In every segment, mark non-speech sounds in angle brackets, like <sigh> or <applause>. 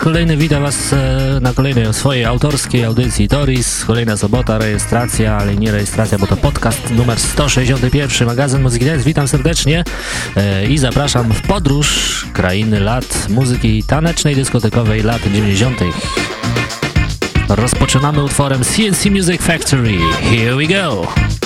Kolejny witam Was e, na kolejnej swojej autorskiej audycji Toris. Kolejna sobota, rejestracja, ale nie rejestracja, bo to podcast numer 161, magazyn Muzyki Dance. Witam serdecznie e, i zapraszam w podróż krainy lat muzyki tanecznej, dyskotekowej lat 90. Rozpoczynamy utworem CNC Music Factory. Here we go!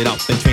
it up. And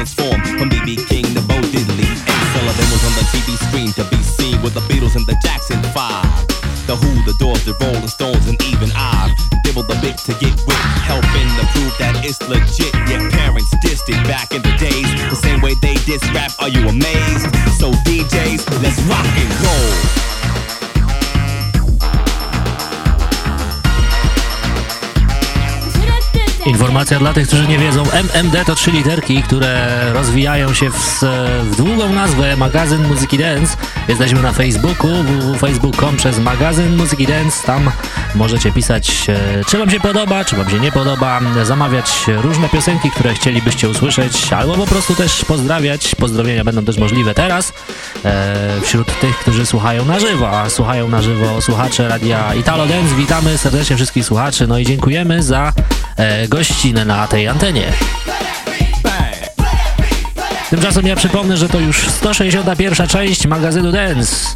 dla tych, którzy nie wiedzą, MMD to trzy literki, które rozwijają się w, w długą nazwę magazyn Muzyki Dance. Jesteśmy na Facebooku, www.facebook.com przez magazyn Muzyki Dance. Tam możecie pisać, e, czy wam się podoba, czy wam się nie podoba, zamawiać różne piosenki, które chcielibyście usłyszeć, albo po prostu też pozdrawiać. Pozdrowienia będą też możliwe teraz e, wśród tych, którzy słuchają na żywo, a słuchają na żywo słuchacze radia Italo Dance. Witamy serdecznie wszystkich słuchaczy, no i dziękujemy za e, gościnę na tej antenie. Tymczasem ja przypomnę, że to już 161 część magazynu Dance.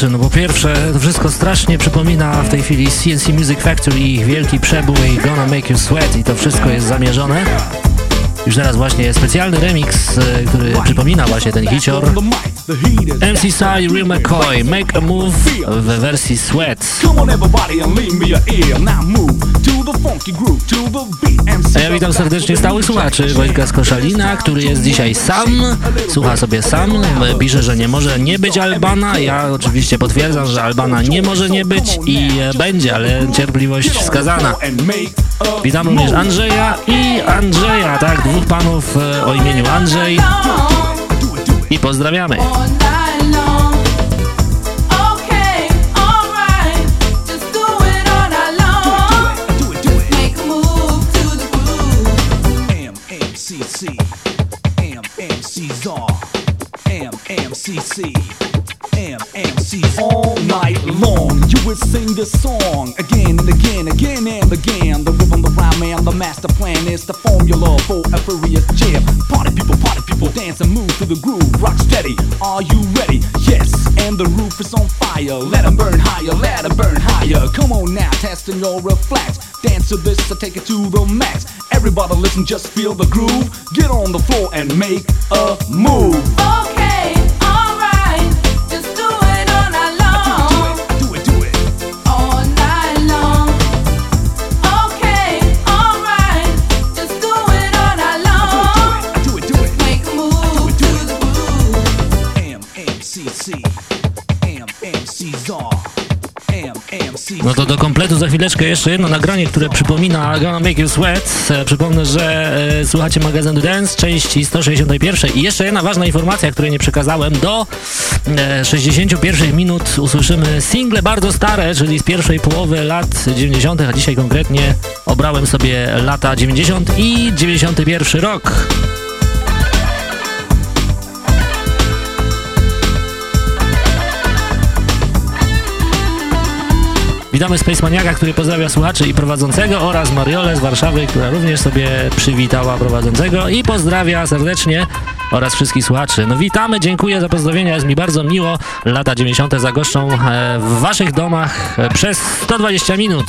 Rzeczy. No po pierwsze, to wszystko strasznie przypomina w tej chwili CNC Music Factory i ich wielki przebój Gonna Make You Sweat i to wszystko jest zamierzone. Już teraz właśnie specjalny remix, e, który przypomina właśnie ten hicior. MC Sai, Real McCoy, Make a Move w wersji Sweat. A ja witam serdecznie stałych słuchaczy Wojtka z Koszalina, który jest dzisiaj sam, słucha sobie sam, pisze, że nie może nie być Albana. Ja oczywiście potwierdzam, że Albana nie może nie być i będzie, ale cierpliwość wskazana. Witam również Andrzeja i Andrzeja, tak, dwóch panów e, o imieniu Andrzej i pozdrawiamy. All night long. You would sing this song again and again, again and again. The rhythm, the rhyme, and the master plan is the formula for a furious jam. Party people, party people, dance and move to the groove. Rock steady, are you ready? Yes, and the roof is on fire. Let them burn higher, let them burn higher. Come on now, testing your reflex. Dance to this, I take it to the max. Everybody listen, just feel the groove. Get on the floor and make a move. No to do kompletu za chwileczkę jeszcze jedno nagranie, które przypomina Gonna Make You Sweat. E, przypomnę, że e, słuchacie magazynu Dance, części 161 i jeszcze jedna ważna informacja, której nie przekazałem. Do e, 61 minut usłyszymy single bardzo stare, czyli z pierwszej połowy lat 90., a dzisiaj konkretnie obrałem sobie lata 90 i 91 rok. Witamy Space Maniaka, który pozdrawia słuchaczy i prowadzącego oraz Mariolę z Warszawy, która również sobie przywitała prowadzącego i pozdrawia serdecznie oraz wszystkich słuchaczy. No witamy, dziękuję za pozdrowienia, jest mi bardzo miło. Lata 90. zagoszczą e, w waszych domach e, przez 120 minut.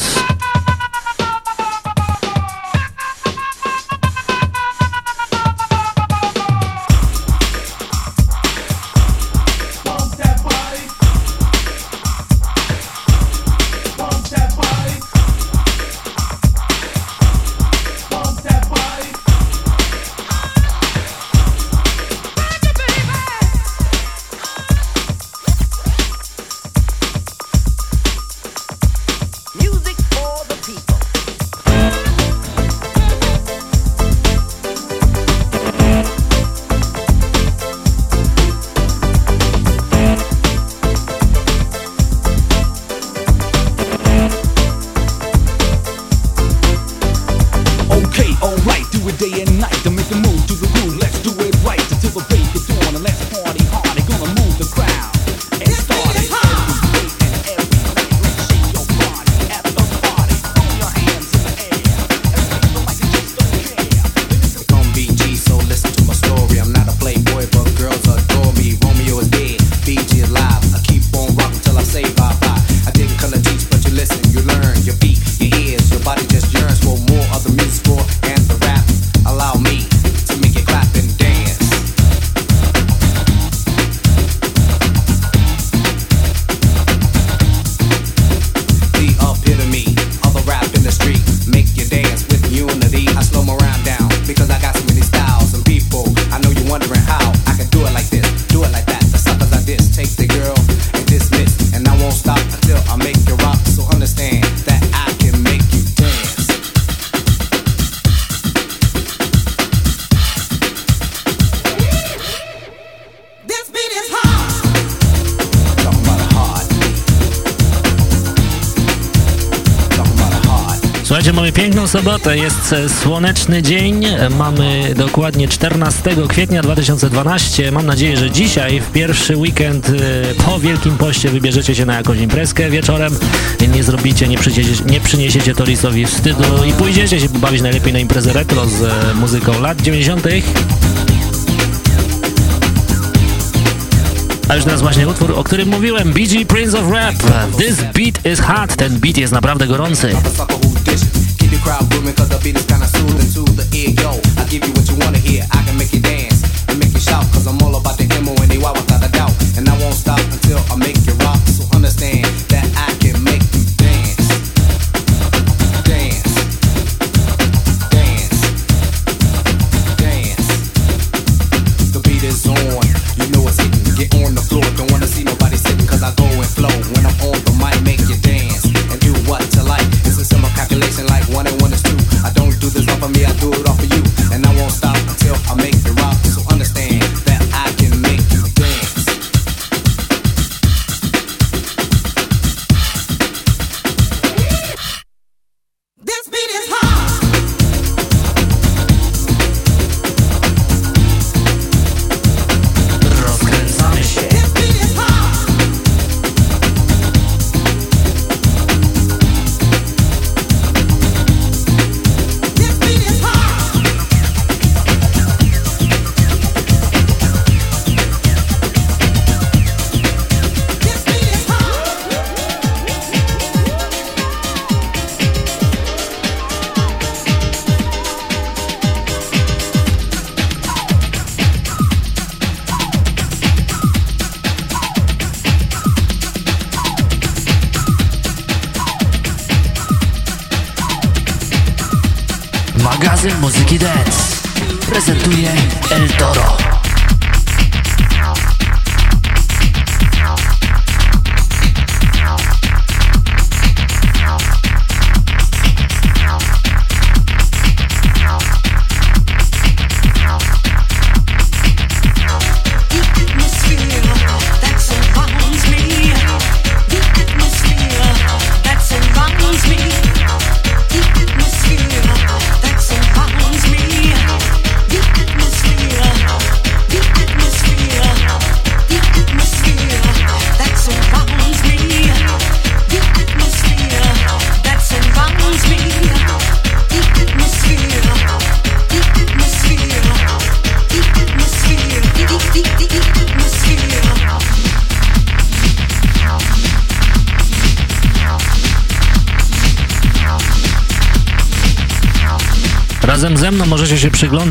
Sobotę, jest słoneczny dzień, mamy dokładnie 14 kwietnia 2012. Mam nadzieję, że dzisiaj, w pierwszy weekend e, po Wielkim Poście wybierzecie się na jakąś imprezkę wieczorem, nie zrobicie, nie przyniesiecie, nie przyniesiecie Torisowi wstydu i pójdziecie się bawić najlepiej na imprezę retro z e, muzyką lat 90. A już teraz właśnie utwór, o którym mówiłem, BG Prince of Rap. This beat is hot, ten beat jest naprawdę gorący. And I won't stop until I make you rock. So understand that I can make you dance. Dance. Dance. Dance. The beat is on. You know it's hitting. Get on the floor. Don't wanna see nobody sitting cause I go and flow. When I'm on the mic, make you dance. Me, I do it off of you.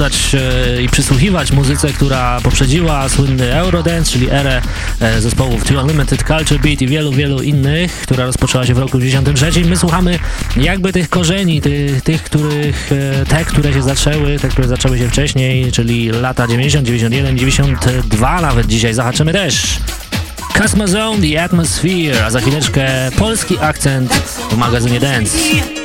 E, i przysłuchiwać muzyce, która poprzedziła słynny Eurodance, czyli erę e, zespołów The Unlimited Culture Beat i wielu, wielu innych, która rozpoczęła się w roku 93. My słuchamy jakby tych korzeni, tych, tych których, e, te, które się zaczęły, te, które zaczęły się wcześniej, czyli lata 90, 91, 92 nawet dzisiaj zahaczymy też. Cosmozone, The Atmosphere, a za chwileczkę polski akcent w magazynie Dance.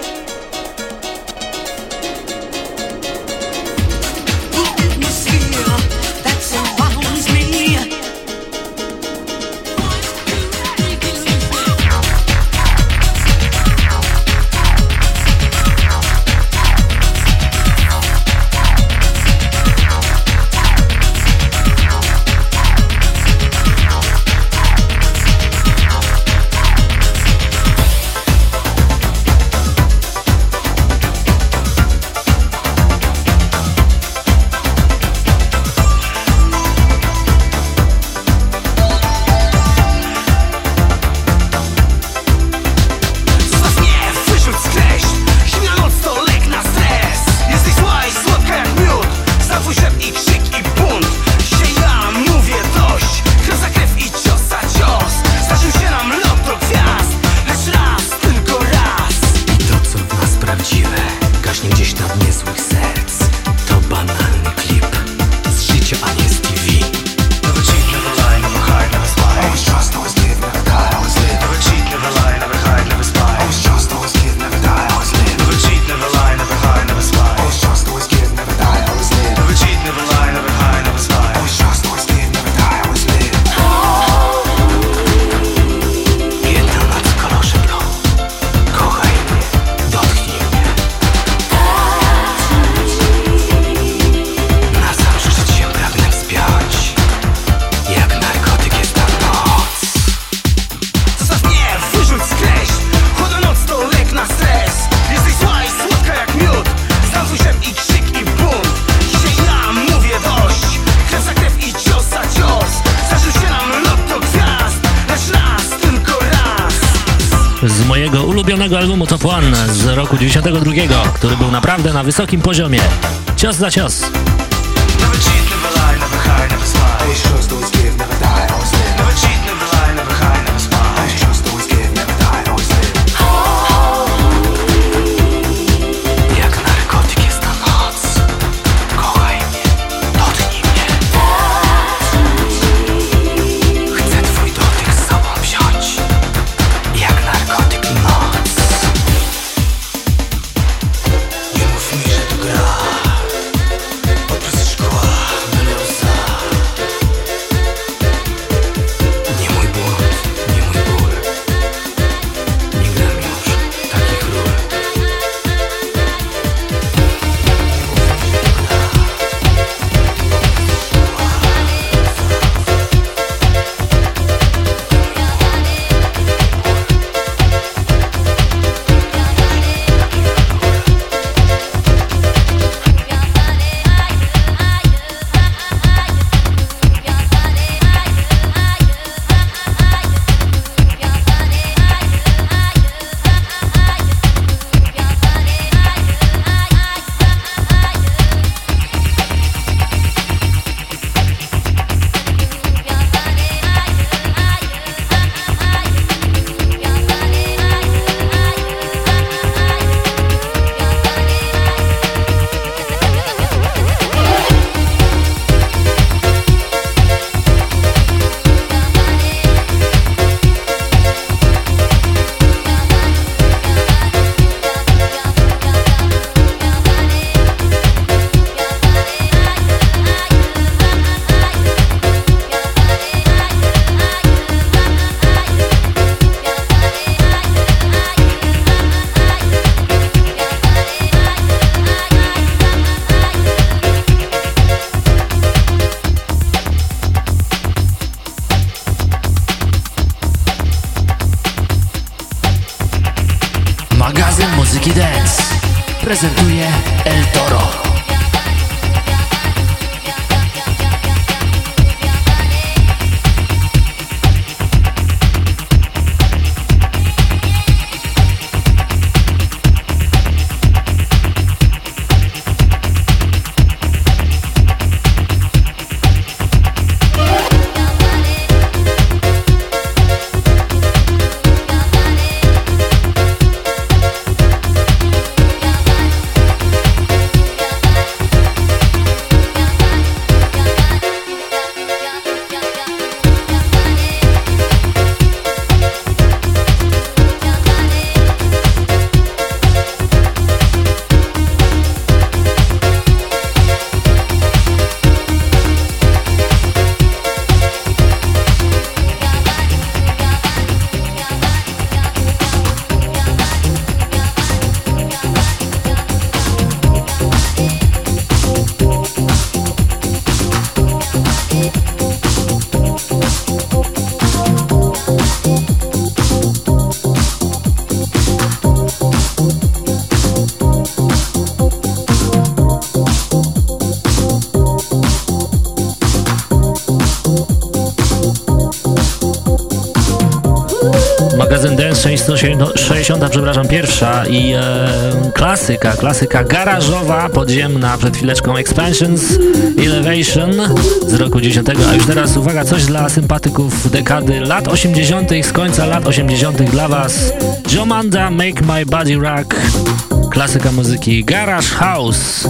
roku 92, który był naprawdę na wysokim poziomie. Cios za cios. Never cheat, never lie, never hide, never. 60, no, przepraszam, pierwsza i e, klasyka, klasyka garażowa, podziemna, przed chwileczką Expansions, Elevation z roku 10, a już teraz uwaga, coś dla sympatyków dekady lat 80., z końca lat 80. dla Was, Jomanda Make My Body Rock, klasyka muzyki Garage House.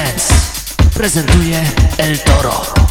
Dance prezentuje El Toro.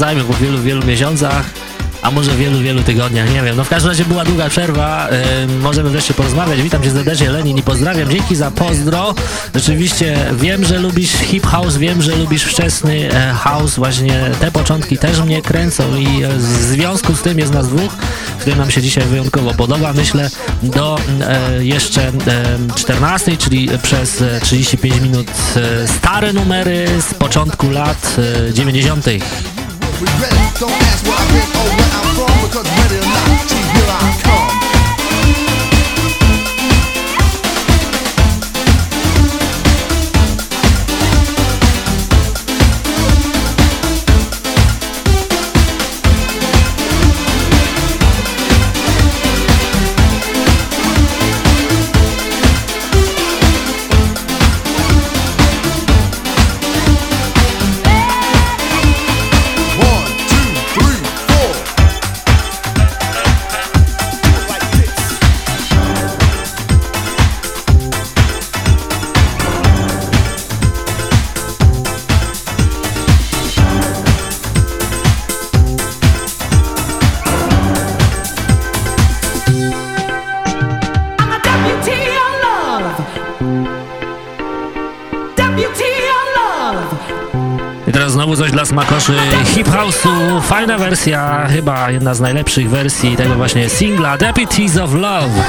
sprawdzajmy po wielu, wielu miesiącach, a może wielu, wielu tygodniach, nie wiem. No w każdym razie była długa przerwa, yy, możemy wreszcie porozmawiać. Witam Cię serdecznie, Lenin, i pozdrawiam. Dzięki za pozdro. Rzeczywiście wiem, że lubisz hip house, wiem, że lubisz wczesny e, house. Właśnie te początki też mnie kręcą i e, w związku z tym jest nas dwóch, który nam się dzisiaj wyjątkowo podoba. Myślę do e, jeszcze e, 14, czyli przez 35 minut stare numery z początku lat e, 90. regret it. Don't ask Fajna wersja, chyba jedna z najlepszych wersji tego właśnie singla Deputies of Love.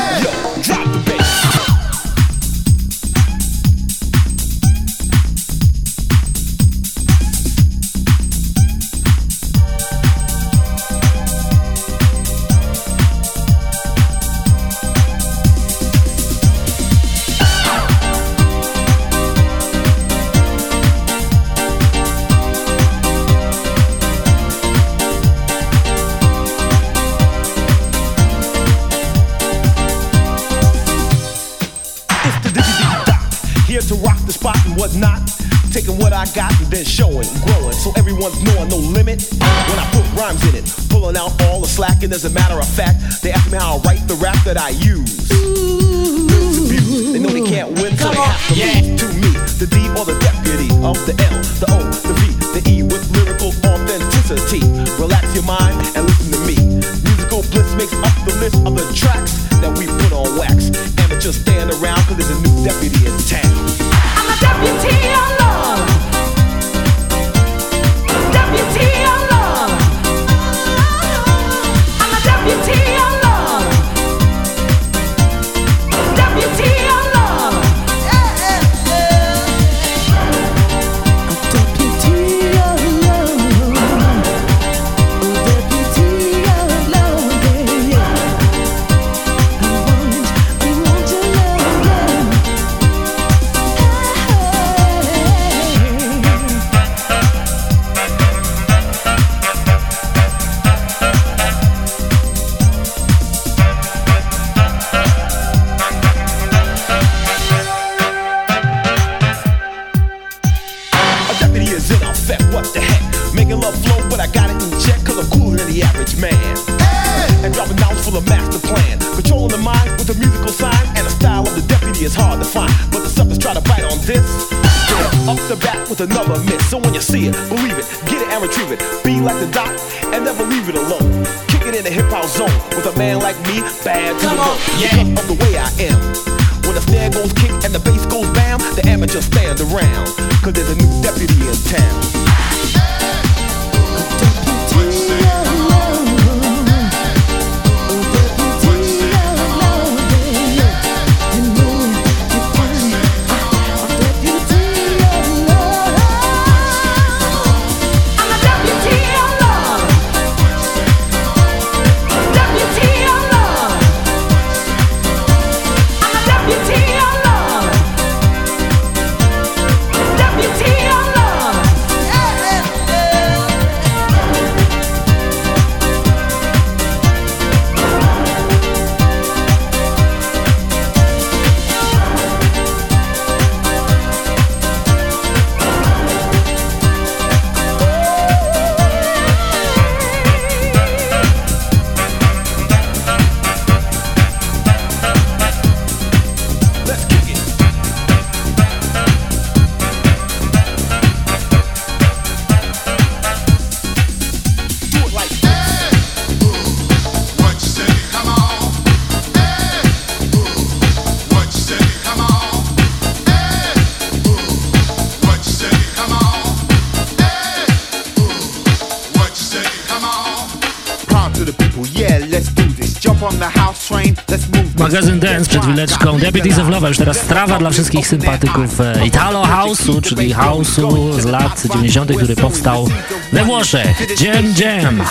już teraz strawa dla wszystkich sympatyków e, Italo House'u, czyli House'u z lat 90., który powstał we Włoszech. Dziem, dziem!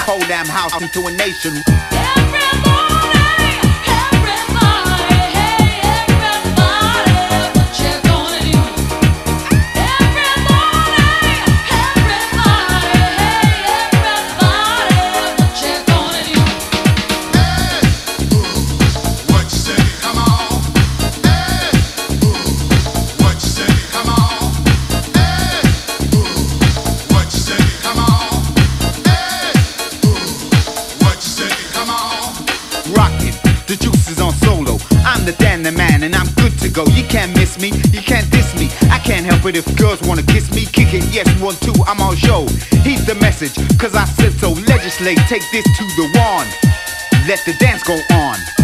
Yes, one, two. I'm on show. Heed the message, cause I said so. Legislate, take this to the one. Let the dance go on.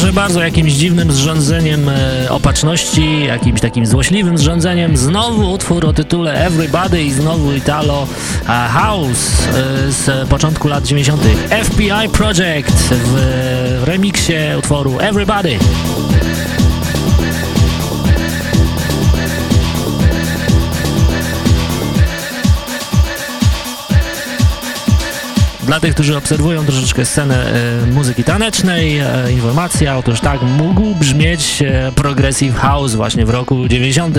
Proszę bardzo, jakimś dziwnym zrządzeniem e, opatrzności, jakimś takim złośliwym zrządzeniem, znowu utwór o tytule Everybody i znowu Italo e, House e, z początku lat 90. FBI Project w remiksie utworu Everybody. Dla tych, którzy obserwują troszeczkę scenę e, muzyki tanecznej, e, informacja, otóż tak mógł brzmieć e, Progressive House właśnie w roku 90.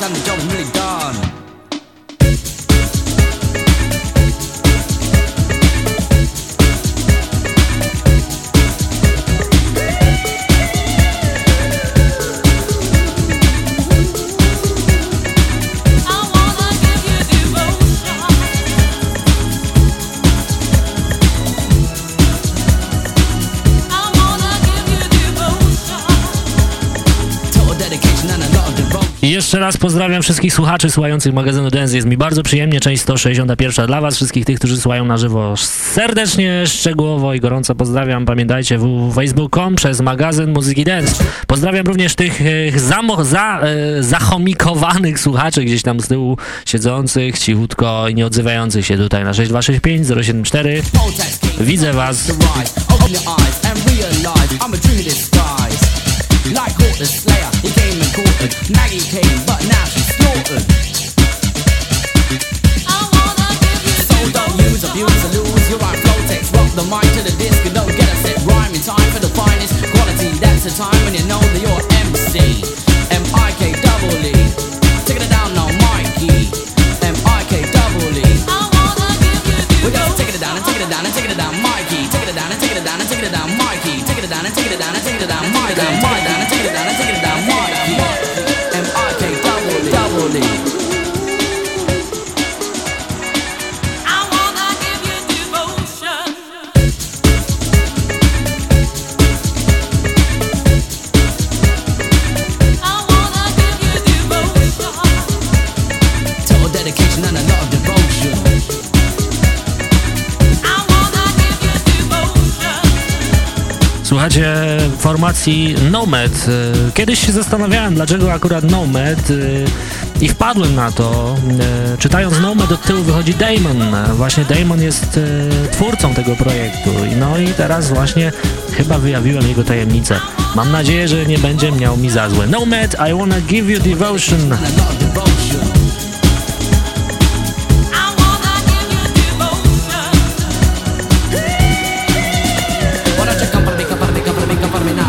get the justice and the job jeszcze raz pozdrawiam wszystkich słuchaczy słuchających magazynu Dance. Jest mi bardzo przyjemnie, część 161 dla Was, wszystkich tych, którzy słuchają na żywo. Serdecznie, szczegółowo i gorąco pozdrawiam. Pamiętajcie www.facebook.com przez magazyn Muzyki Dance. Pozdrawiam również tych e, za, e, zachomikowanych słuchaczy gdzieś tam z tyłu siedzących cichutko i nie odzywających się tutaj na 6265 074. Widzę Was. Like Hawk the Slayer, slaughtered. So don't use, abuse, or lose. You're flow rock the mic to the disc and don't get upset. Rhyme in time for the finest quality. That's the time when you know that you're MC. M-I-K double it down now, Mikey. M-I-K double E. We're just taking it down and taking it down and taking it down, Mikey. Taking it down and taking it down and taking it down, Mikey. Taking it down and taking it down and taking it down, Mikey. Słuchacie formacji Nomad. Y, Kiedyś się zastanawiałem, dlaczego akurat Nomad y, i wpadłem na to. Y, Czytając Nomad od tyłu wychodzi Damon. Właśnie Damon jest twórcą tego projektu. No i teraz właśnie chyba wyjawiłem jego tajemnicę. Mam nadzieję, że nie będzie miał mi za złe. Nomad, I wanna give you devotion. For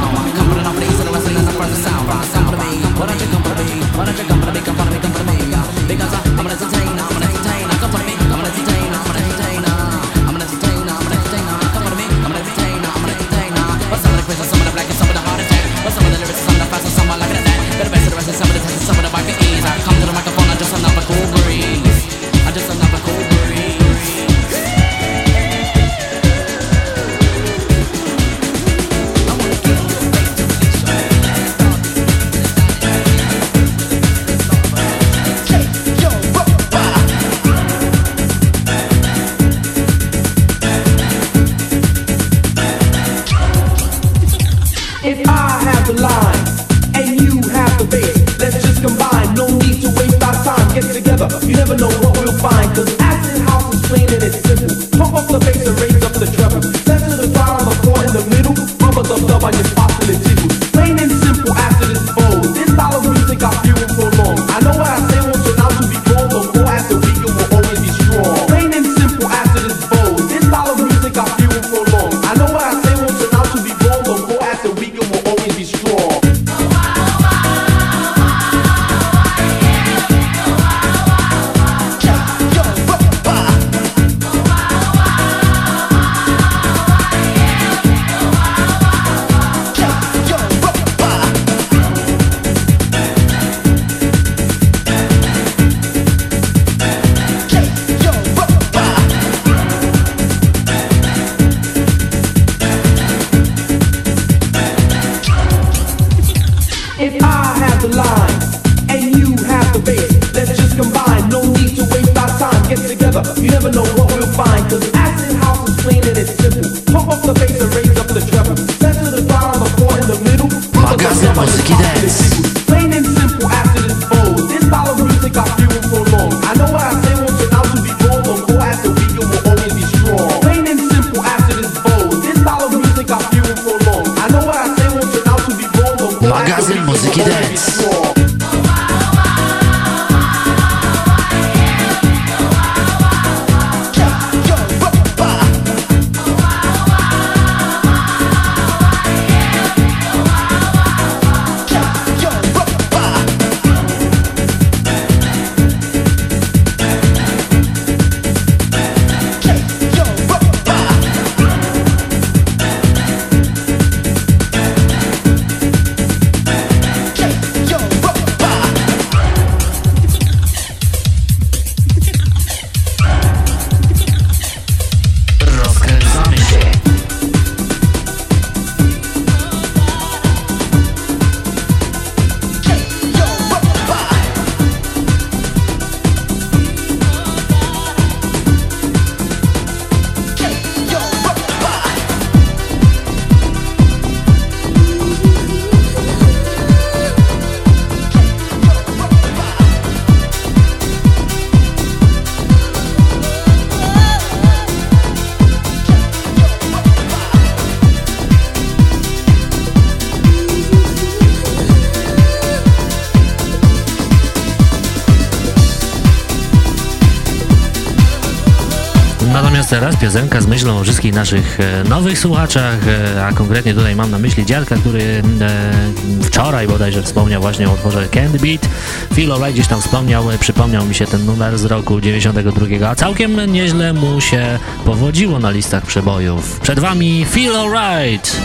piosenka z myślą o wszystkich naszych e, nowych słuchaczach, e, a konkretnie tutaj mam na myśli dziadka, który e, wczoraj bodajże wspomniał właśnie o utworze Candy Beat. Phil Olaj gdzieś tam wspomniał, przypomniał mi się ten numer z roku 92, a całkiem nieźle mu się powodziło na listach przebojów. Przed Wami Phil Alright!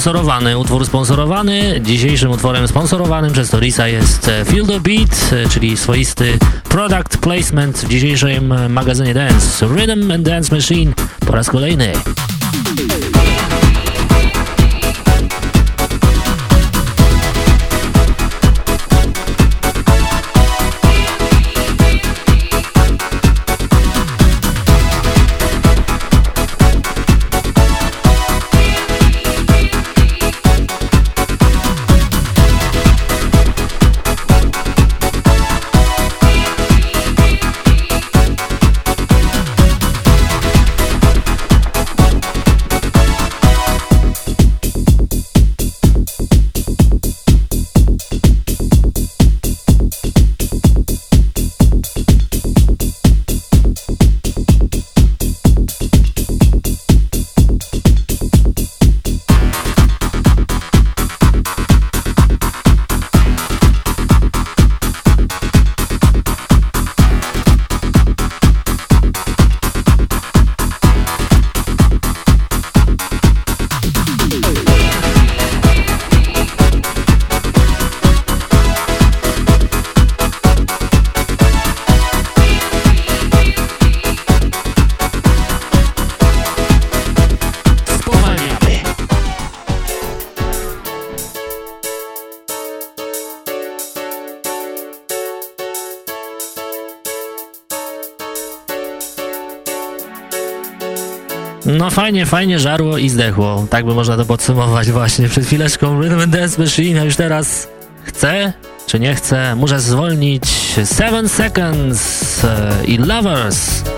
Sponsorowany. Utwór sponsorowany. Dzisiejszym utworem sponsorowanym przez Torisa jest e, Feel the Beat, e, czyli swoisty product placement w dzisiejszym magazynie Dance. Rhythm and Dance Machine po raz kolejny. Fajnie, fajnie żarło i zdechło. Tak by można to podsumować właśnie. Przed chwileczką Rhythm and Dance Machine, a już teraz chcę czy nie chcę, muszę zwolnić 7 Seconds e, i Lovers.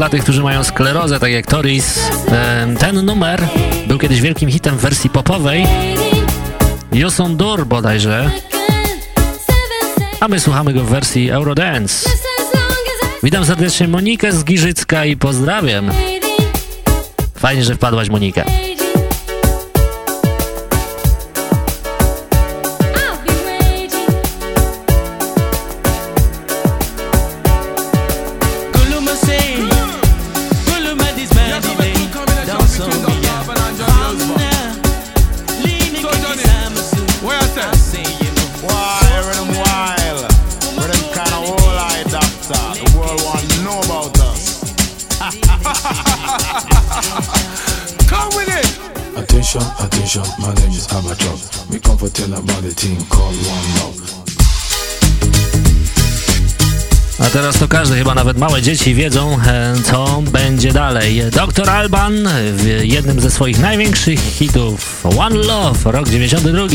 Dla tych, którzy mają sklerozę, tak jak Toris. Ten numer był kiedyś wielkim hitem w wersji popowej. Yosondur bodajże. A my słuchamy go w wersji Eurodance. Witam serdecznie Monikę z Giżycka i pozdrawiam. Fajnie, że wpadłaś Monika. Teraz to każdy, chyba nawet małe dzieci wiedzą, e, co będzie dalej. Dr. Alban w jednym ze swoich największych hitów One Love, rok 92.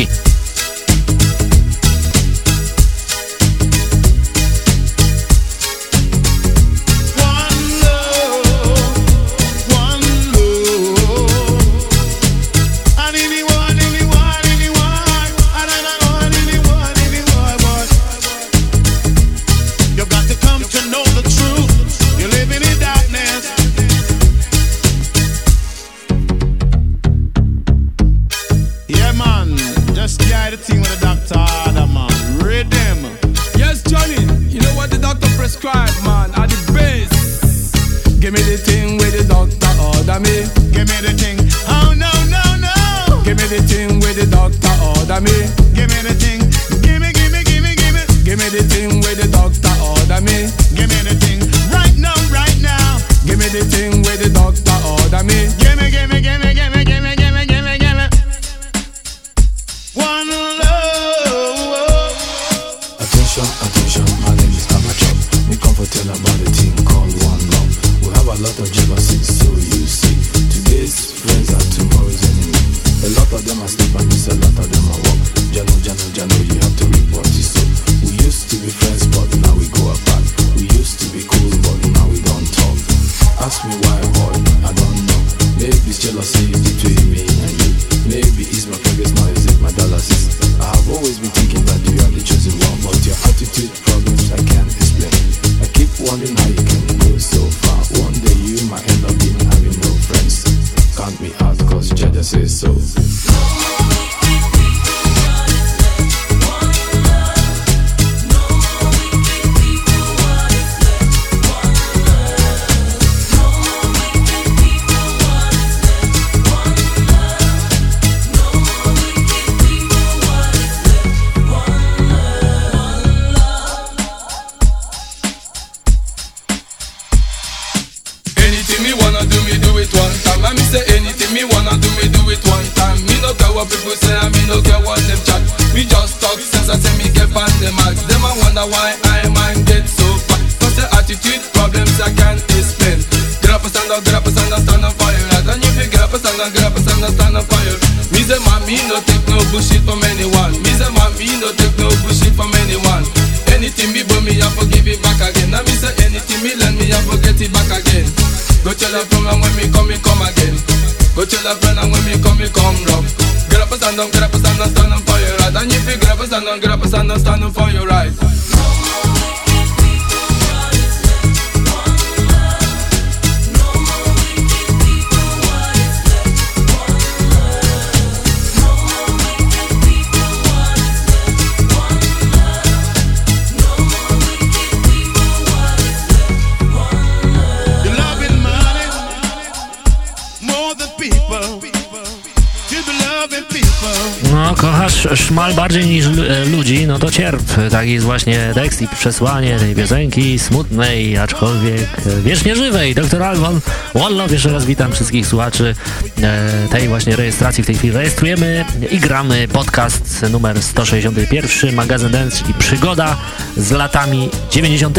Tak jest właśnie tekst i przesłanie tej piosenki, smutnej, aczkolwiek e, wiecznie żywej. Alban One Love, jeszcze raz witam wszystkich słuchaczy e, tej właśnie rejestracji. W tej chwili rejestrujemy i gramy podcast numer 161, magazyn Dance, czyli przygoda z latami 90.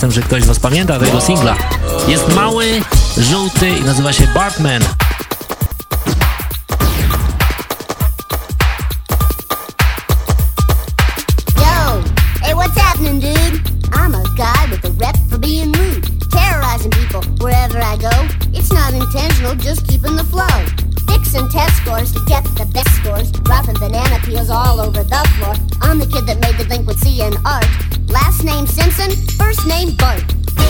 Jestem, że ktoś z Was pamięta tego singla. Jest mały, żółty i nazywa się Bartman. all over the floor. I'm the kid that made the delinquency in art. Last name Simpson, first name Bart.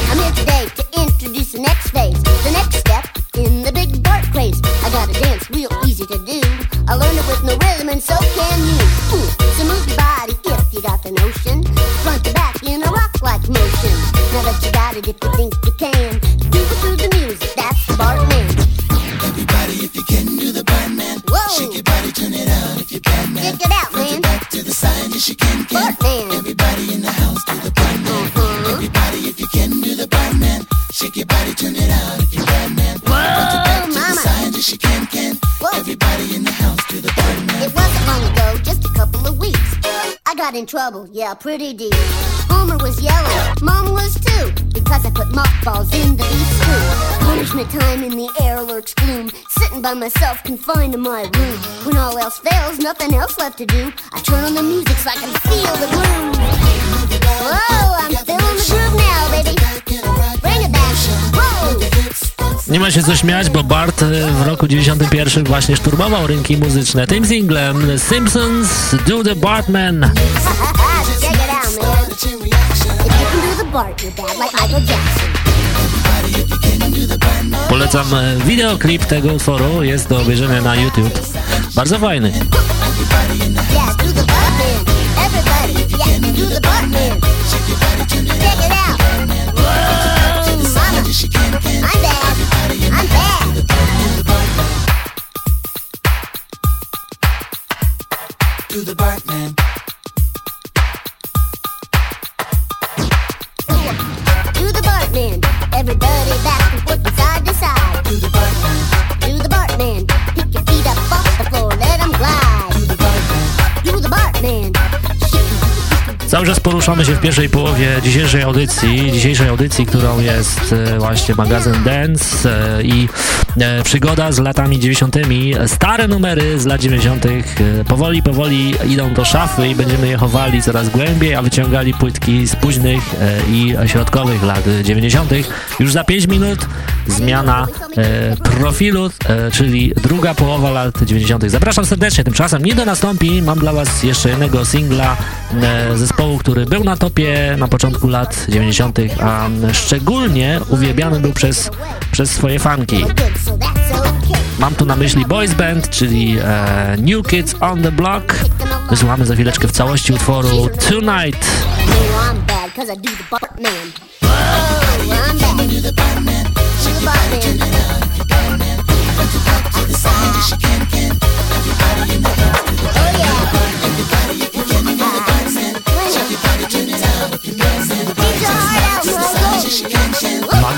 I'm here today to introduce the next phase, the next step in the big Bart craze. I got a dance real easy to do. I learned it with no rhythm, and so can you. Ooh, so move your body if you got the notion. Front to back in a rock-like motion. Now that you got it, if you think you can, got in trouble, yeah, pretty deep. Homer was yelling, Mom was too, because I put mothballs in the beef stew. Punishment time in the air lurks gloom. Sitting by myself, confined to my room. When all else fails, nothing else left to do. I turn on the music so I can feel the groove. Whoa, I'm feeling the groove now, Nie ma się co śmiać, bo Bart e, w roku 91 właśnie szturmował rynki muzyczne tym singlem Simpsons Do The Bartman. Polecam e, wideoklip tego utworu, jest do obejrzenia na YouTube. Bardzo fajny. Check it out. Whoa, mama. I'm bad. I'm bad. Do the Bartman. Do Cały czas poruszamy się w pierwszej połowie dzisiejszej audycji, dzisiejszej audycji, którą jest e, właśnie magazyn Dance e, i e, przygoda z latami 90. Stare numery z lat 90. e, powoli, powoli idą do szafy i będziemy je chowali coraz głębiej, a wyciągali płytki z późnych i środkowych lat 90. Już za 5 minut zmiana profilu, czyli druga połowa lat 90. Zapraszam serdecznie, tymczasem nie do nastąpi, mam dla Was jeszcze jednego singla zespołu, który był na topie na początku lat 90., a szczególnie uwielbiany był przez, przez swoje fanki. Mam tu na myśli Boys Band, czyli e, New Kids on the Block. Wysłuchamy za chwileczkę w całości utworu Tonight. No, I'm bad, cause I do the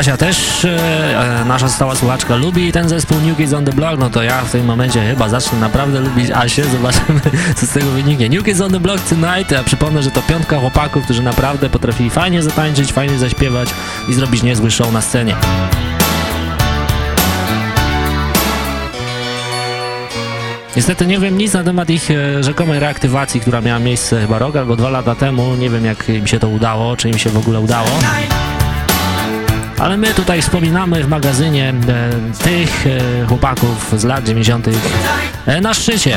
Asia też, e, e, nasza stała słuchaczka, lubi ten zespół New Kids on the Block, no to ja w tym momencie chyba zacznę naprawdę lubić Asię, zobaczymy <laughs> co z tego wyniknie. New Kids on the Block Tonight, a przypomnę, że to piątka chłopaków, którzy naprawdę potrafili fajnie zatańczyć, fajnie zaśpiewać i zrobić niezły show na scenie. Niestety nie wiem nic na temat ich e, rzekomej reaktywacji, która miała miejsce chyba rok albo dwa lata temu. Nie wiem jak im się to udało, czy im się w ogóle udało. Ale my tutaj wspominamy w magazynie e, tych e, chłopaków z lat 90. E, na szczycie.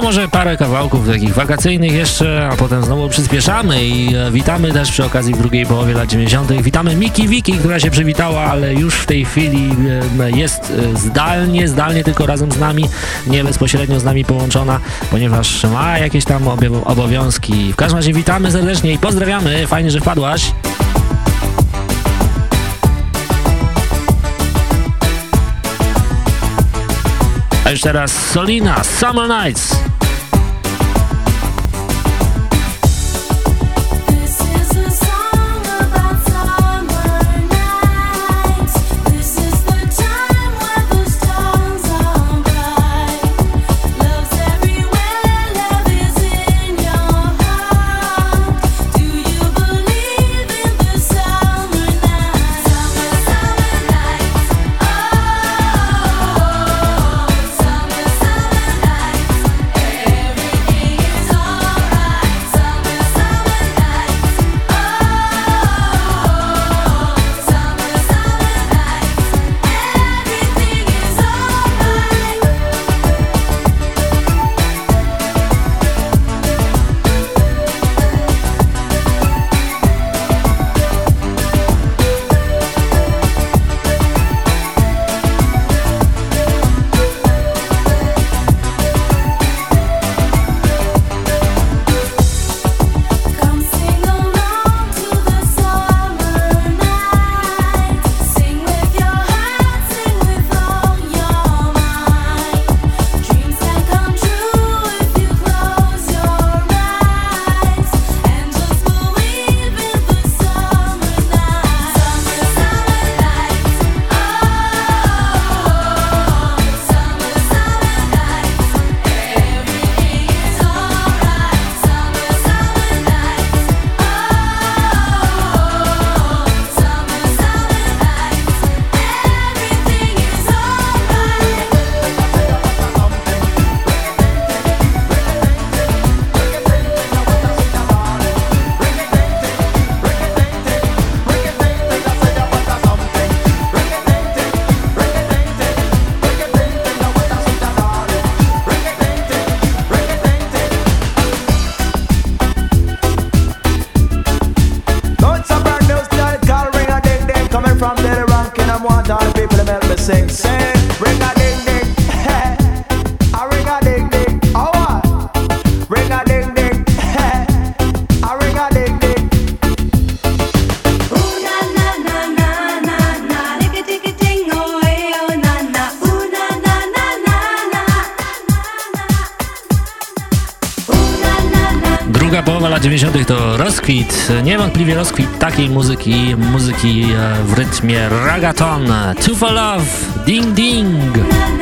To może parę kawałków takich wakacyjnych jeszcze, a potem znowu przyspieszamy i e, witamy też przy okazji w drugiej połowie lat 90. Witamy Miki Wiki, która się przywitała, ale już w tej chwili e, jest e, zdalnie, zdalnie tylko razem z nami, nie bezpośrednio z nami połączona, ponieważ ma jakieś tam obowiązki. W każdym razie witamy serdecznie i pozdrawiamy, fajnie, że wpadłaś. A już teraz Solina, Summer Nights. Rozkwit, niewątpliwie rozkwit takiej muzyki, muzyki e, w rytmie ragaton. Two for Love, Ding Ding.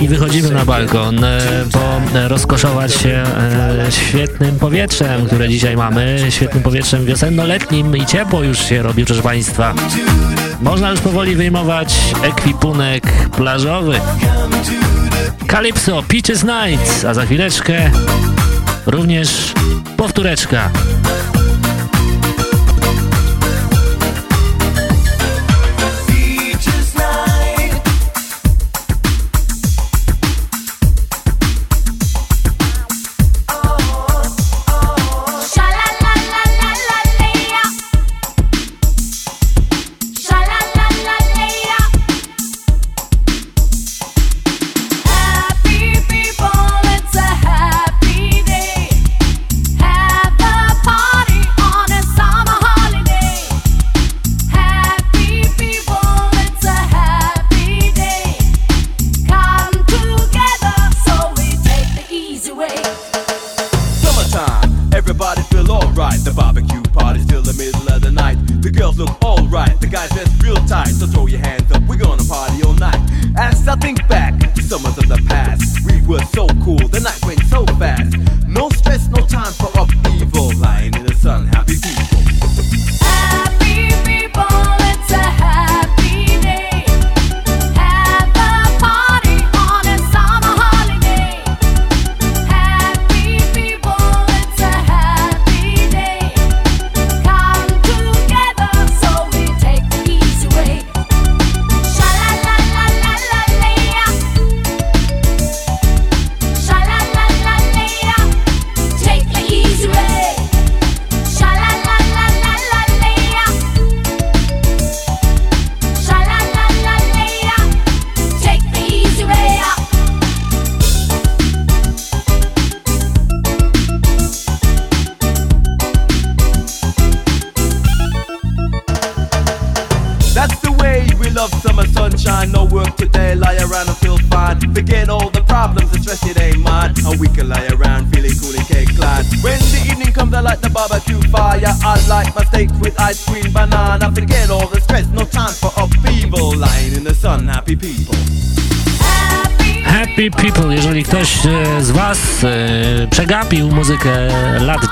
i wychodzimy na balkon, e, bo e, rozkoszować się e, świetnym powietrzem, które dzisiaj mamy, świetnym powietrzem wiosenno-letnim i ciepło już się robi, proszę Państwa. Można już powoli wyjmować ekwipunek plażowy. Calypso, Peaches Nights, a za chwileczkę również powtóreczka.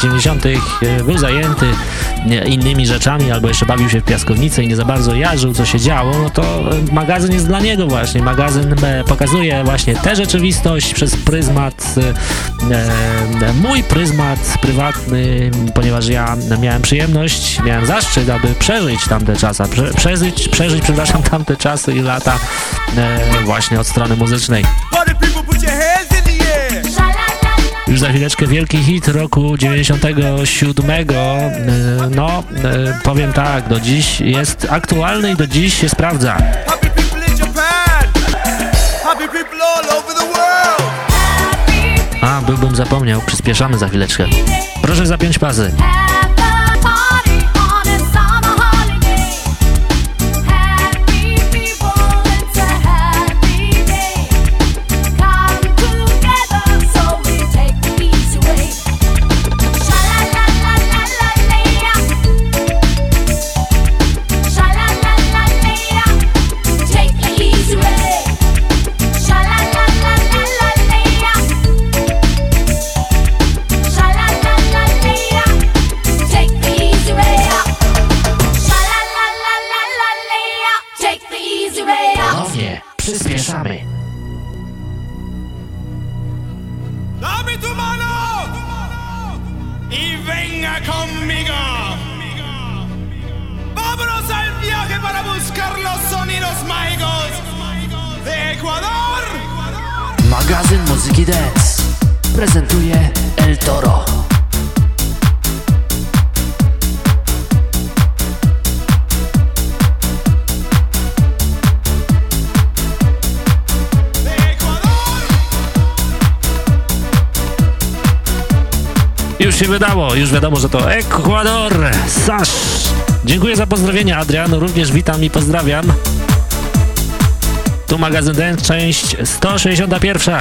90. E, był zajęty innymi rzeczami albo jeszcze bawił się w piaskownicę i nie za bardzo jarzył, co się działo, no to e, magazyn jest dla niego właśnie. Magazyn e, pokazuje właśnie tę rzeczywistość przez pryzmat, mój pryzmat prywatny, ponieważ ja miałem przyjemność, miałem zaszczyt, aby przeżyć tamte czasy, przeżyć, przeżyć, przepraszam, <laughs> tamte czasy i lata właśnie od strony muzycznej. Już za chwileczkę wielki hit roku 97. E, no, e, powiem tak, do dziś jest aktualny i do dziś się sprawdza. A, byłbym zapomniał, przyspieszamy za chwileczkę. Proszę zapiąć pasy. Tu mano y venga conmigo. Vámonos al viaje para buscar los sonidos mágicos de Ecuador. Magazyn Muzyki Dance prezentuje El Toro. Się wydało, już wiadomo, że to Ekwador, Sasz. Dziękuję za pozdrowienia, Adrian, również witam i pozdrawiam. Tu magazyn Dance, część 161.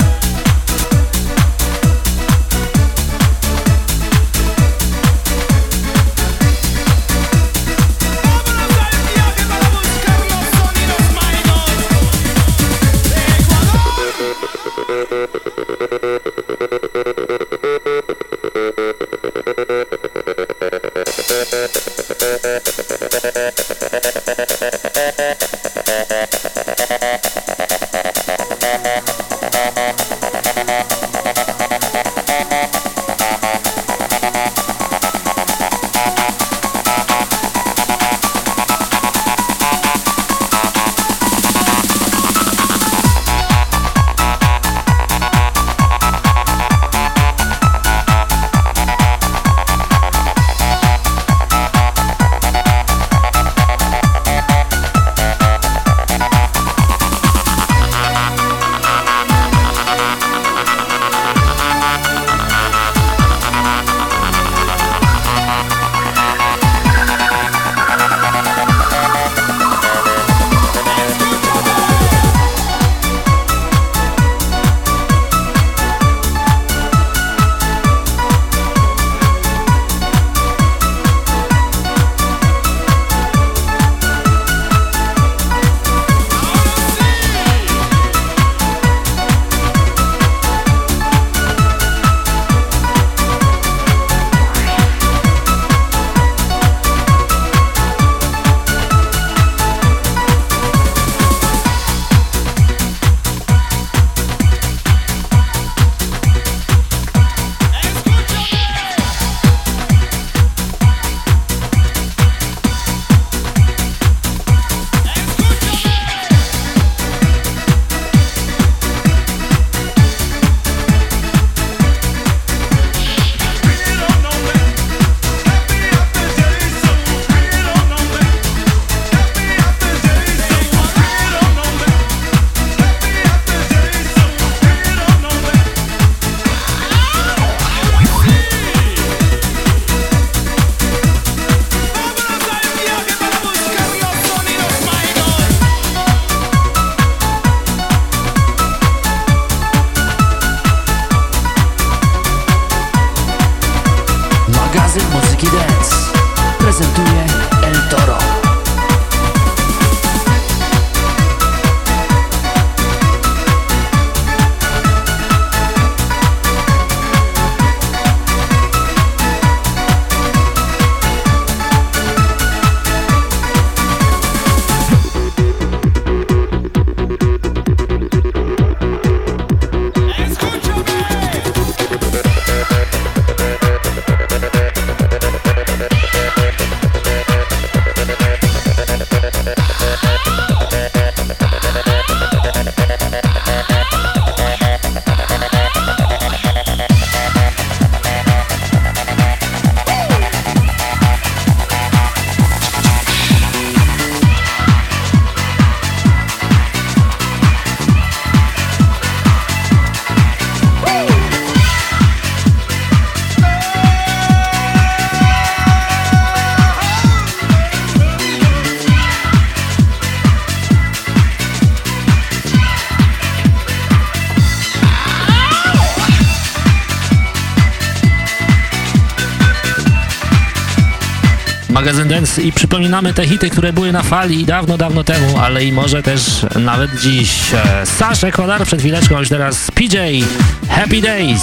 i przypominamy te hity, które były na fali dawno, dawno temu, ale i może też nawet dziś. E, Saszek Kolar przed chwileczką, już teraz PJ Happy Days.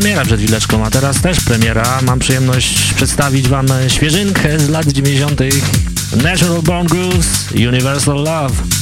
premiera przed chwileczką, a teraz też premiera. Mam przyjemność przedstawić Wam świeżynkę z lat 90. Natural Born Grooves, Universal Love.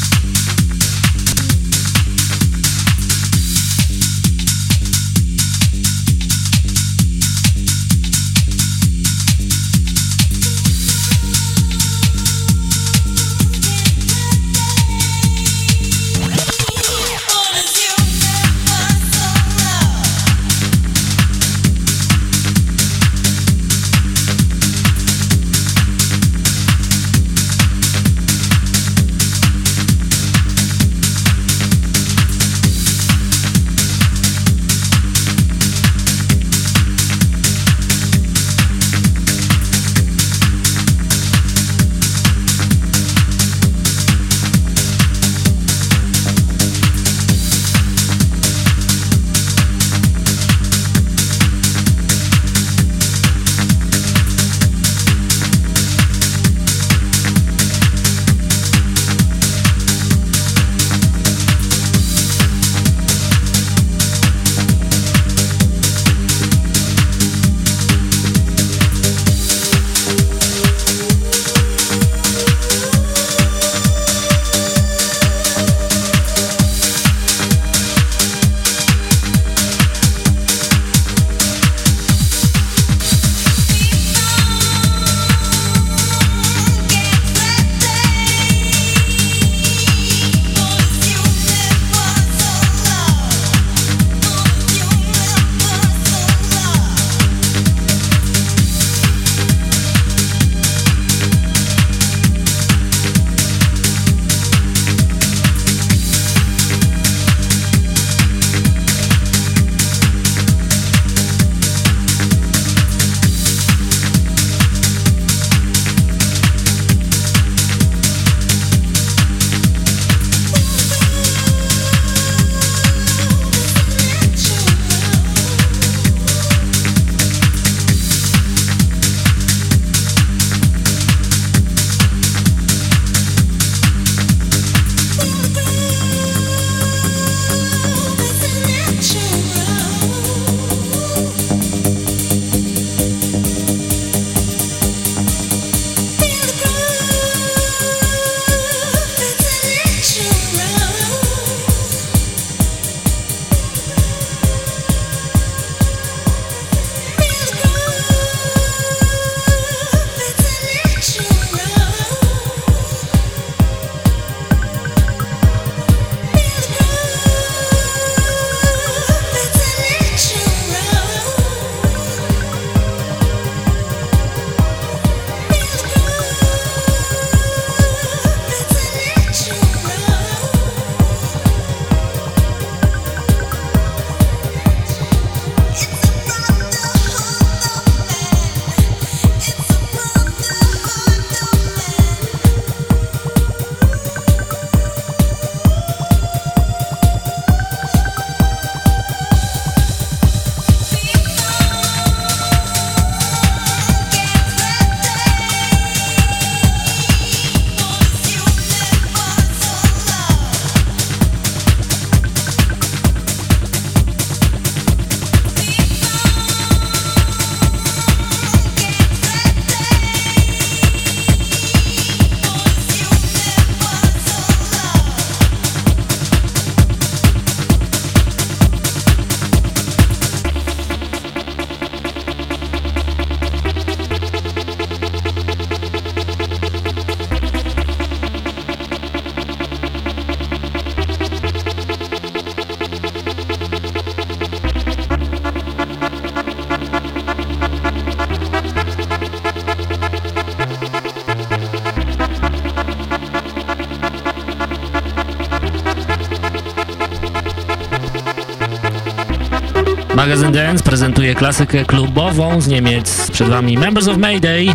Magazyn Dance prezentuje klasykę klubową z Niemiec. Przed Wami Members of Mayday,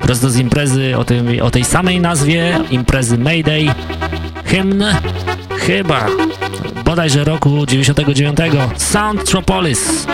prosto z imprezy o, o tej samej nazwie, imprezy Mayday. Hymn chyba bodajże roku 99 Sound Tropolis.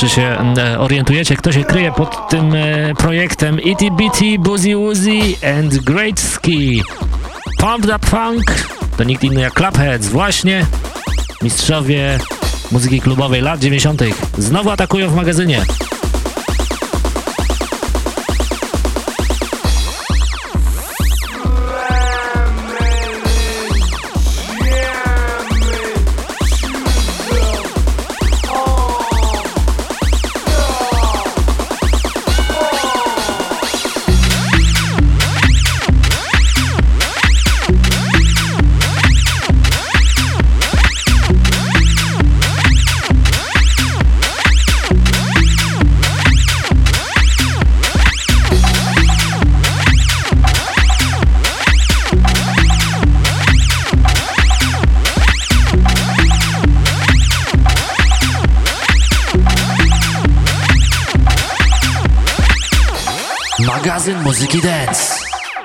Czy się e, orientujecie, kto się kryje pod tym e, projektem ETBT, Boozy Woozy and Great Ski. Pumped Up Funk to nikt inny jak Clubheads, właśnie mistrzowie muzyki klubowej lat 90. Znowu atakują w magazynie.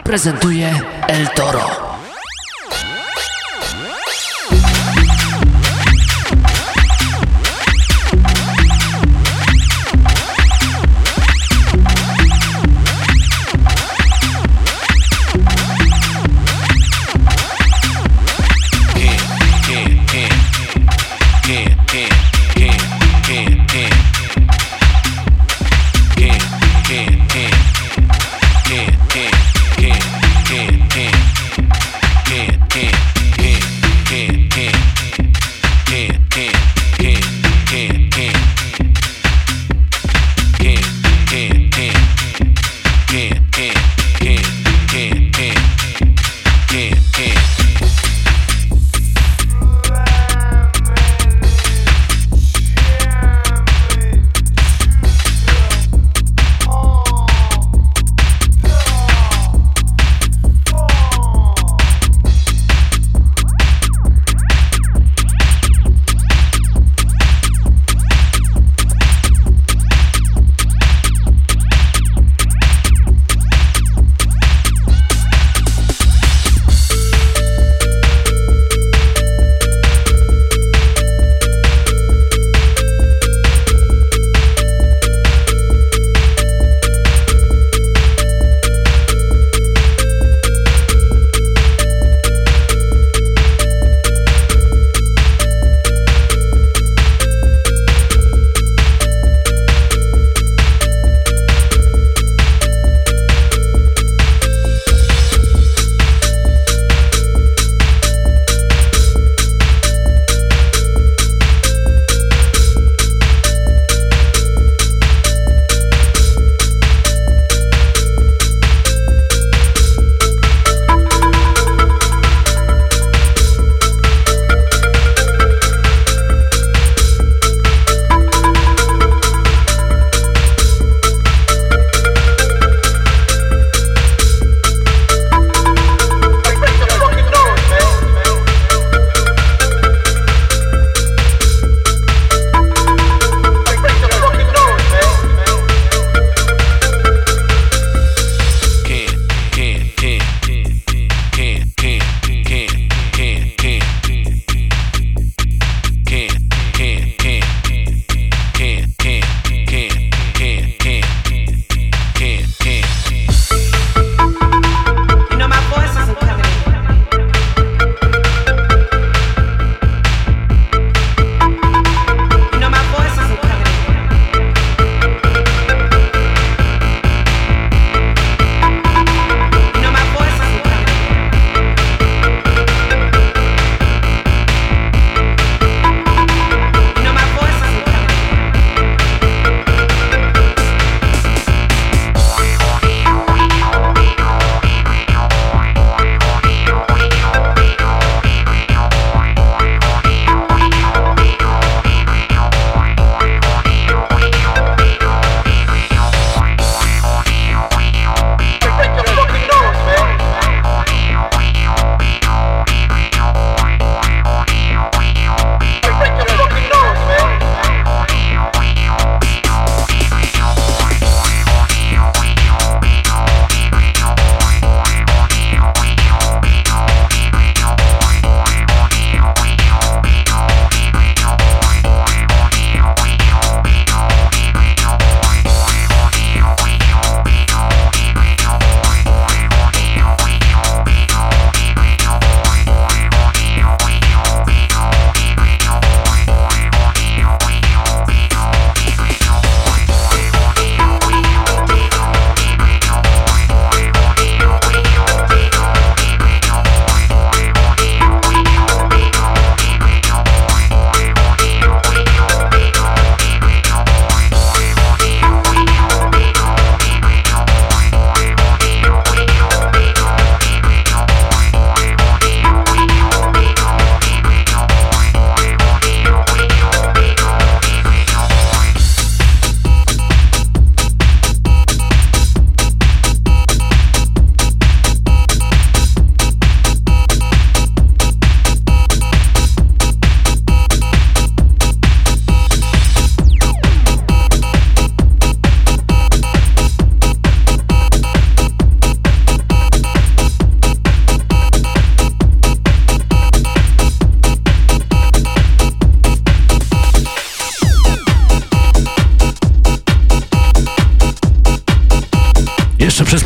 Prezentuje El Toro.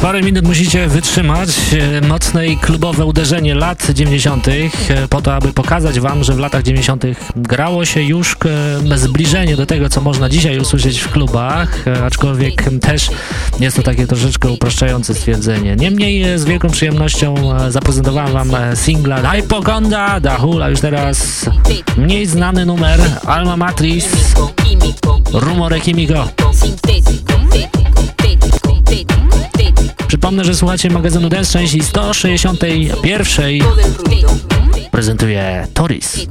Parę minut musicie wytrzymać e, mocne i klubowe uderzenie lat 90. e, po to, aby pokazać wam, że w latach 90. grało się już e, zbliżenie do tego, co można dzisiaj usłyszeć w klubach, aczkolwiek też jest to takie troszeczkę upraszczające stwierdzenie. Niemniej z wielką przyjemnością zaprezentowałem wam singla Hypoconda, Da Hula, już teraz mniej znany numer Alma Matriz, Rumore Chimico. Przypomnę, że słuchacie magazynu Dance części 161. Prezentuje Toris.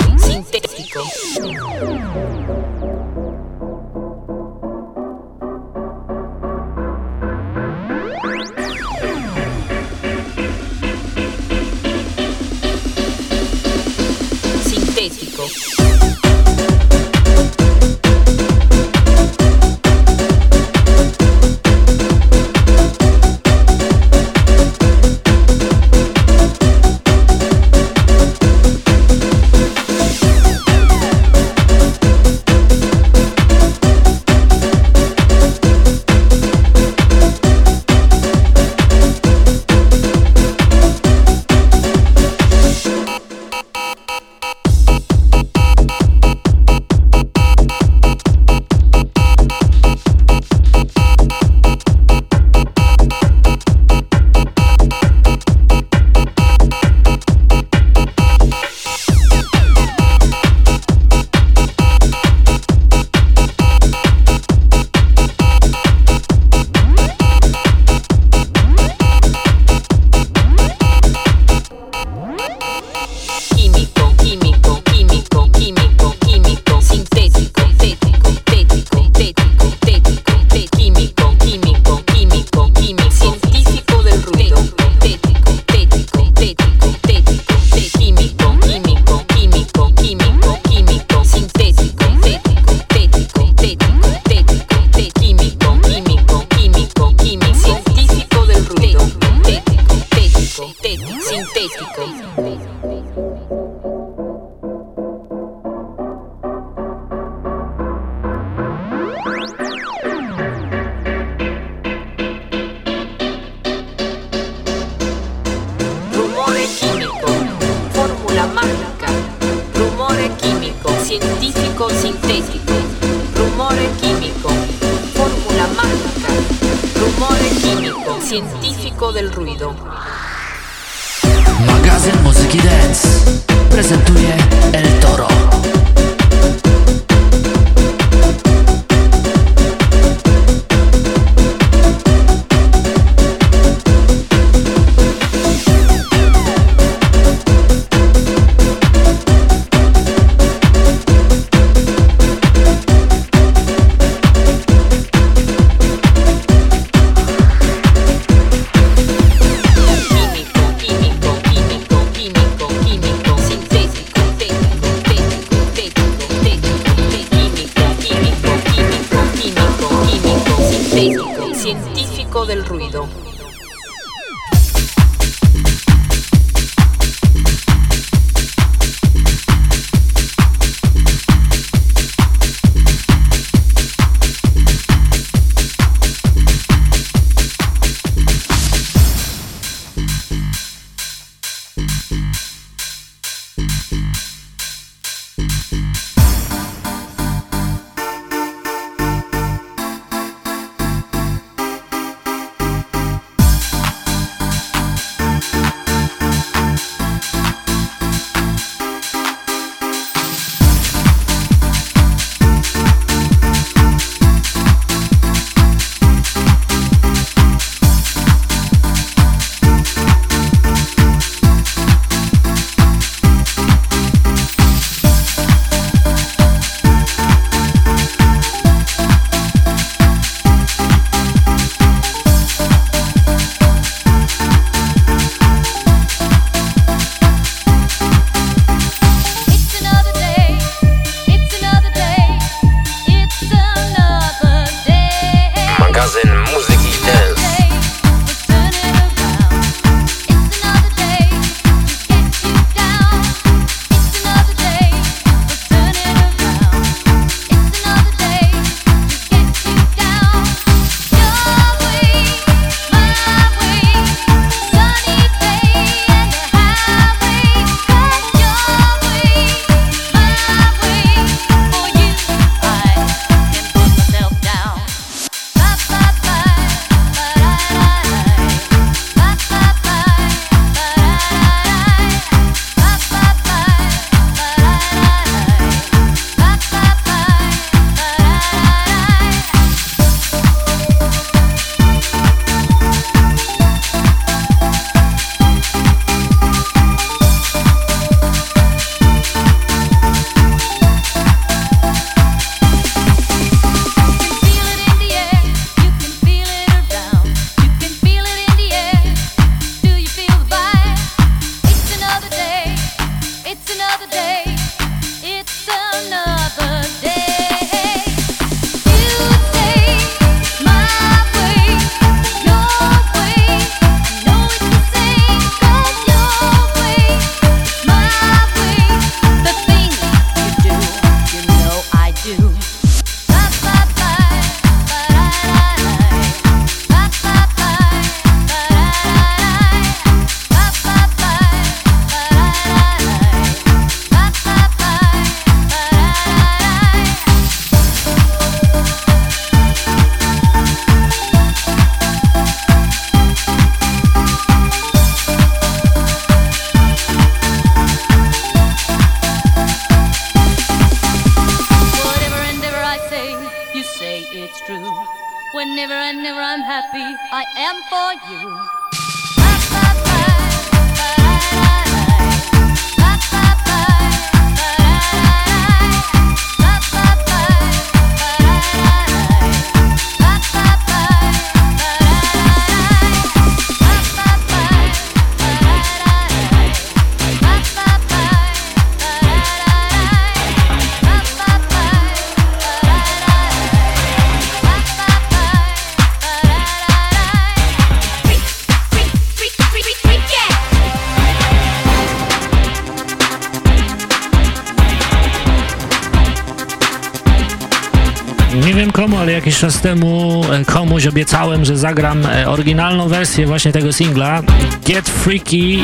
Obiecałem, że zagram e, oryginalną wersję właśnie tego singla Get Freaky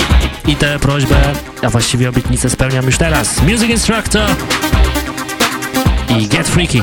i tę prośbę, a właściwie obietnicę spełniam już teraz. Music Instructor i Get Freaky.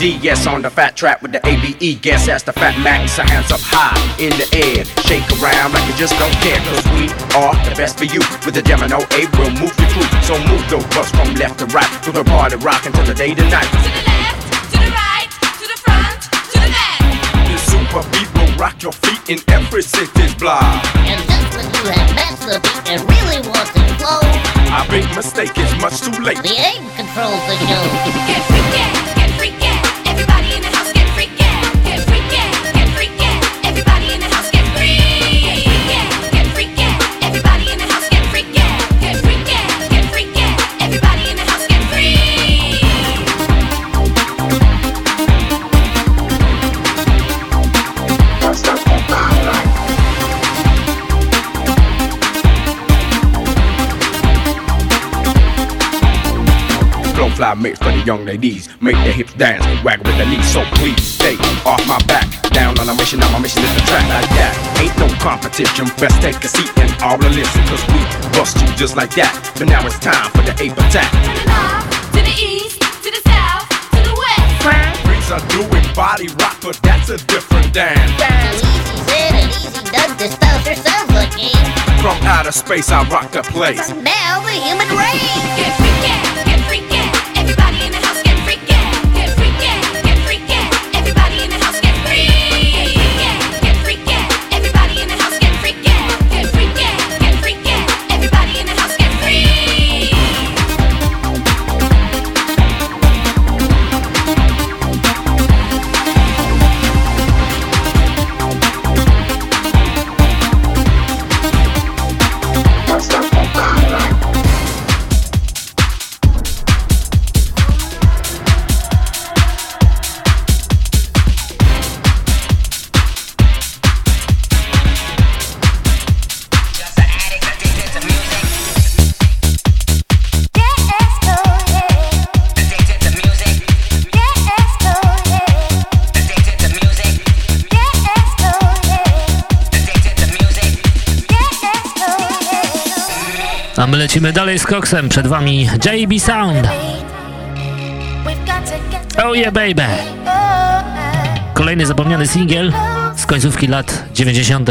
Double D, yes, on the fat trap with the ABE. Guess that's the fat max. So hands up high in the air. Shake around like you just don't care. Cause we are the best for you. With the Gemini A, we'll move your crew. So move those bus from left to right. With the party rocking till the day to night. To the left, to the right, to the front, to the back. This super beat will rock your feet in every city's block. And just when you have matched the beat and really want to flow, Our big mistake is much too late. the aim controls the show. Get freaky, get Flow make for the young ladies. Make their hips dance, wag with the knees. So please stay off my back. Down on a mission, now my mission is to track like that. Ain't no competition, best take a seat and all to listen. Cause we bust you just like that. But now it's time for the ape attack. To the north, to the east, to the south, to the west. Freaks are doing body rock, but that's a different dance. So easy said and easy does this stuff yourself looking. From outer space, I rock the place. Now the human race. Get freaky, get lecimy dalej z koksem. Przed wami JB Sound. Oh yeah baby. Kolejny zapomniany singiel z końcówki lat 90.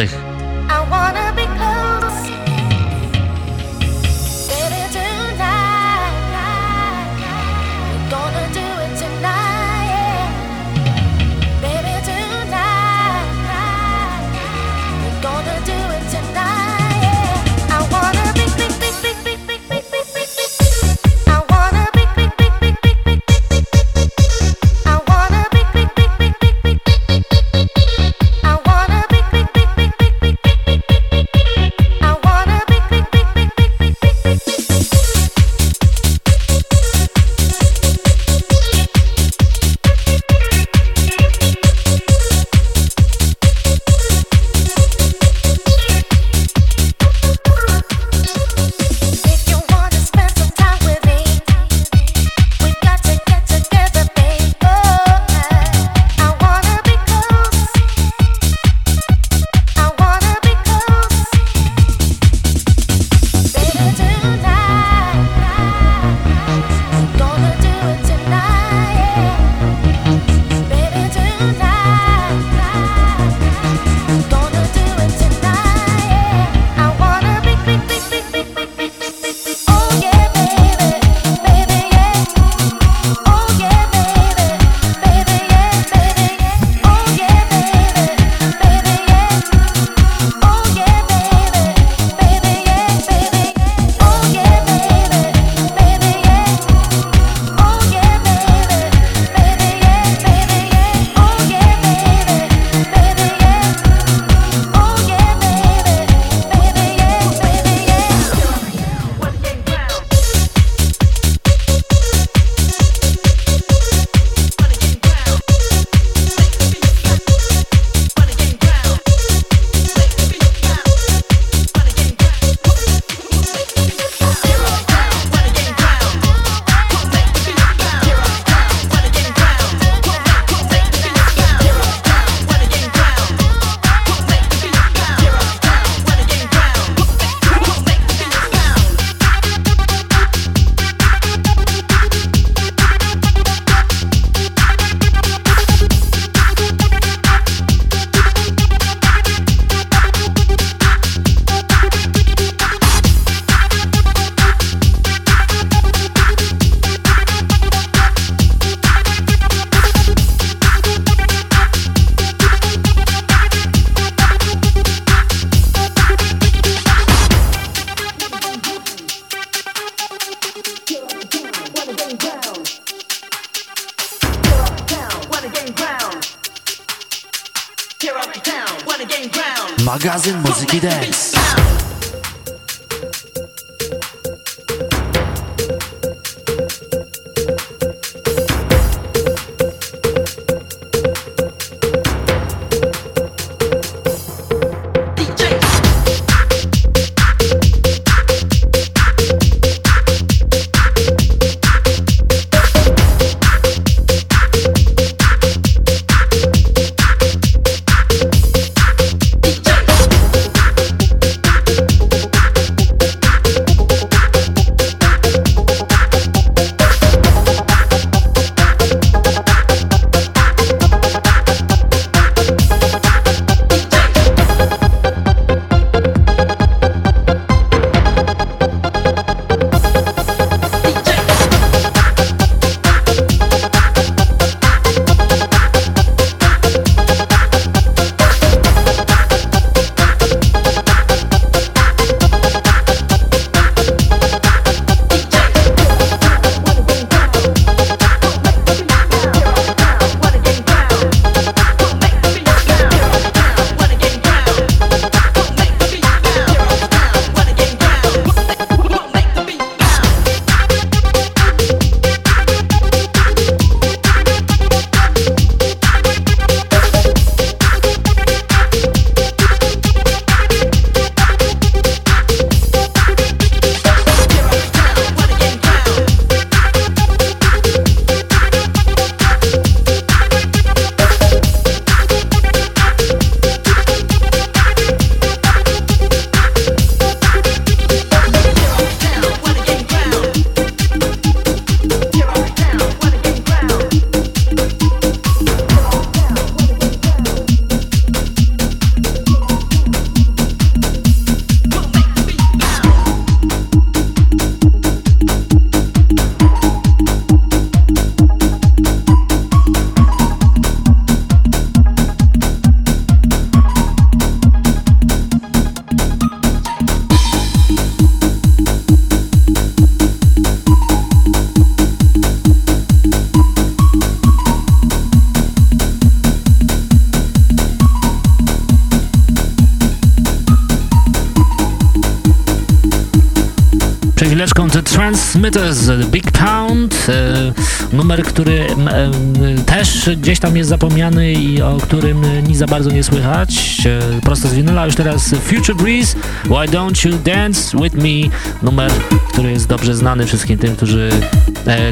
Transmitters, The Big Pound, e, numer, który e, też gdzieś tam jest zapomniany i o którym ni za bardzo nie słychać. E, prosto z winyla, już teraz Future Breeze, Why Don't You Dance With Me, numer, który jest dobrze znany wszystkim tym, którzy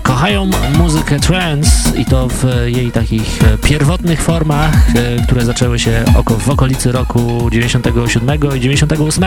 kochają muzykę trance i to w jej takich pierwotnych formach, które zaczęły się w okolicy roku 97 i 98.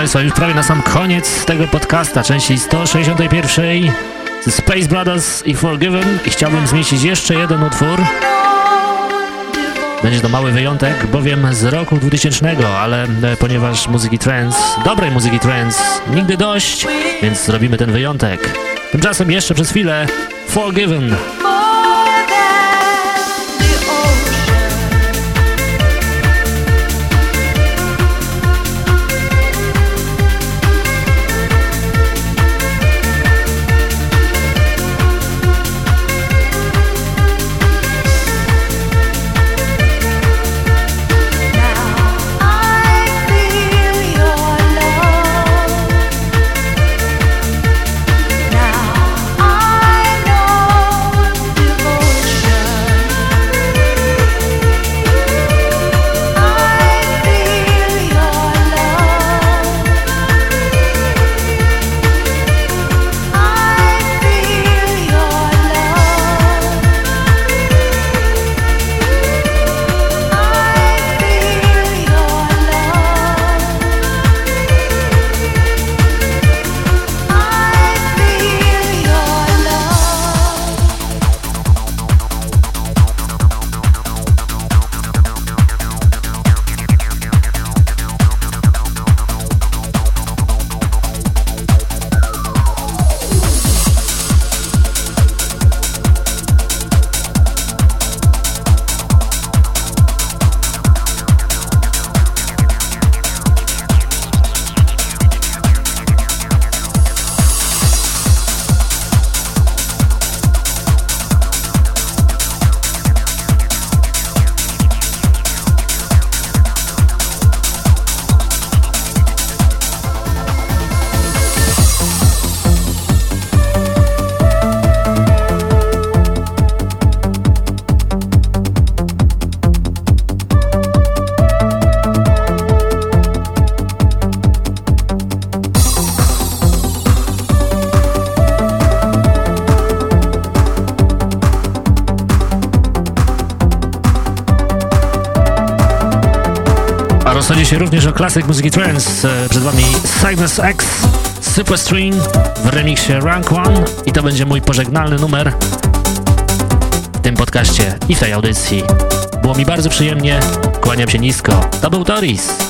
Państwa, już prawie na sam koniec tego podcasta, części 161 z Space Brothers i Forgiven i chciałbym zmieścić jeszcze jeden utwór. Będzie to mały wyjątek, bowiem z roku 2000, ale e, ponieważ muzyki trance, dobrej muzyki trance, nigdy dość, więc robimy ten wyjątek. Tymczasem jeszcze przez chwilę Forgiven. Klasyk muzyki trance. E, Przed wami Cygnus X Super String w remiksie Rank One i to będzie mój pożegnalny numer w tym podcaście i w tej audycji. Było mi bardzo przyjemnie, kłaniam się nisko. To był Toris.